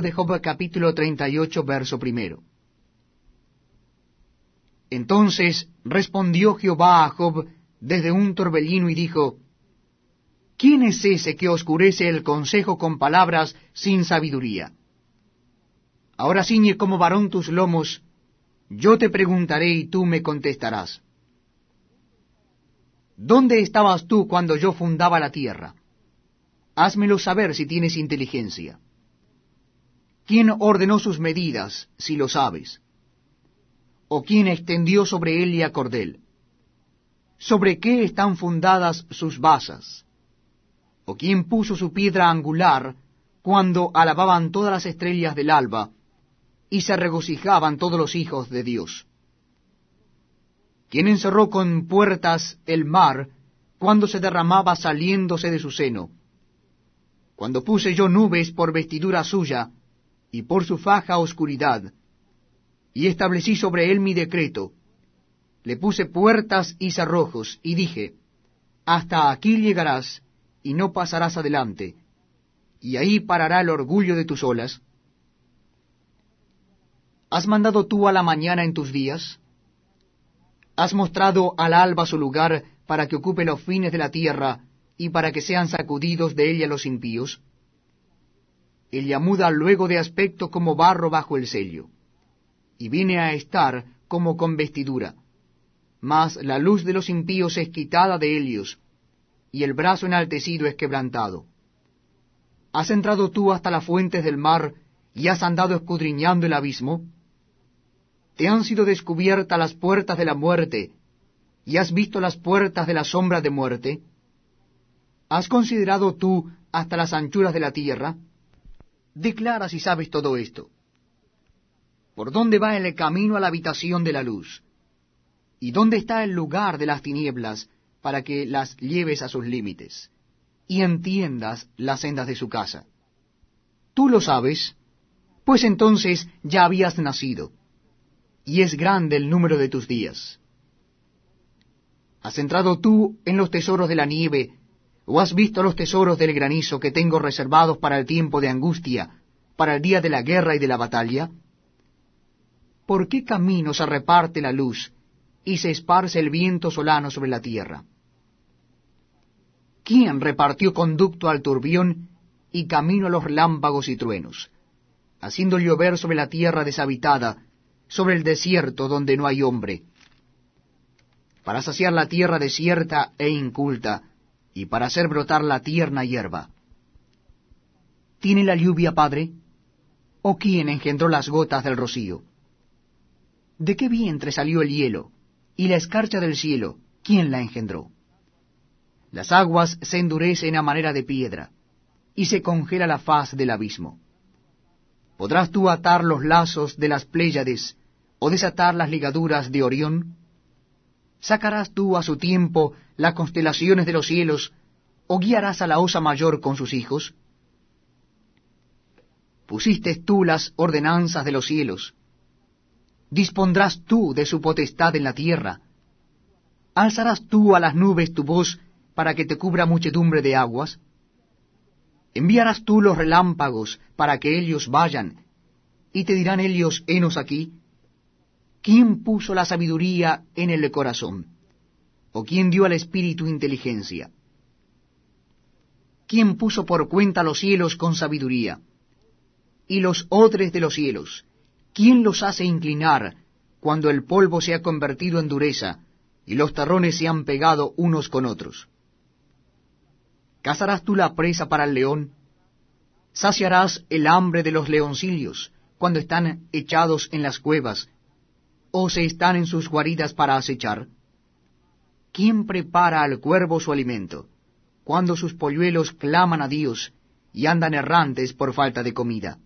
de Job capítulo 38, verso primero. Entonces respondió Jehová a Job desde un torbellino y dijo, ¿Quién es ese que oscurece el consejo con palabras sin sabiduría? Ahora ciñe como varón tus lomos, yo te preguntaré y tú me contestarás. ¿Dónde estabas tú cuando yo fundaba la tierra? Házmelo saber si tienes inteligencia. ¿Quién ordenó sus medidas, si lo sabes? ¿O quién extendió sobre él y a cordel? ¿Sobre qué están fundadas sus basas? ¿O quién puso su piedra angular cuando alababan todas las estrellas del alba y se regocijaban todos los hijos de Dios? ¿Quién encerró con puertas el mar cuando se derramaba saliéndose de su seno? Cuando puse yo nubes por vestidura suya, y por su faja oscuridad, y establecí sobre él mi decreto. Le puse puertas y cerrojos, y dije, Hasta aquí llegarás, y no pasarás adelante, y ahí parará el orgullo de tus olas. ¿Has mandado tú a la mañana en tus días? ¿Has mostrado al alba su lugar para que ocupe los fines de la tierra y para que sean sacudidos de ella los impíos? Ella muda luego de aspecto como barro bajo el sello, y viene a estar como con vestidura. Mas la luz de los impíos es quitada de ellos, y el brazo enaltecido es quebrantado. ¿Has entrado tú hasta las fuentes del mar, y has andado escudriñando el abismo? ¿Te han sido descubiertas las puertas de la muerte, y has visto las puertas de la sombra de muerte? ¿Has considerado tú hasta las anchuras de la tierra? Declara si sabes todo esto. ¿Por dónde va el camino a la habitación de la luz? ¿Y dónde está el lugar de las tinieblas para que las lleves a sus límites y entiendas las sendas de su casa? ¿Tú lo sabes? Pues entonces ya habías nacido, y es grande el número de tus días. ¿Has entrado tú en los tesoros de la nieve ¿O has visto los tesoros del granizo que tengo reservados para el tiempo de angustia, para el día de la guerra y de la batalla? ¿Por qué camino se reparte la luz y se esparce el viento solano sobre la tierra? ¿Quién repartió conducto al turbión y camino a los relámpagos y truenos, haciendo llover sobre la tierra deshabitada, sobre el desierto donde no hay hombre? Para saciar la tierra desierta e inculta, y para hacer brotar la tierna hierba. ¿Tiene la lluvia padre? ¿O quién engendró las gotas del rocío? ¿De qué vientre salió el hielo? ¿Y la escarcha del cielo? ¿Quién la engendró? Las aguas se endurecen a manera de piedra, y se congela la faz del abismo. ¿Podrás tú atar los lazos de las Pléyades, o desatar las ligaduras de Orión? ¿Sacarás tú a su tiempo las constelaciones de los cielos, o guiarás a la osa mayor con sus hijos? Pusiste tú las ordenanzas de los cielos, dispondrás tú de su potestad en la tierra, alzarás tú a las nubes tu voz para que te cubra muchedumbre de aguas, enviarás tú los relámpagos para que ellos vayan, y te dirán ellos, henos aquí, ¿Quién puso la sabiduría en el corazón? ¿O quién dio al espíritu inteligencia? ¿Quién puso por cuenta los cielos con sabiduría? Y los odres de los cielos, ¿quién los hace inclinar cuando el polvo se ha convertido en dureza y los tarrones se han pegado unos con otros? ¿Cazarás tú la presa para el león? ¿Saciarás el hambre de los leoncillos cuando están echados en las cuevas o se están en sus guaridas para acechar? ¿Quién prepara al cuervo su alimento, cuando sus polluelos claman a Dios y andan errantes por falta de comida?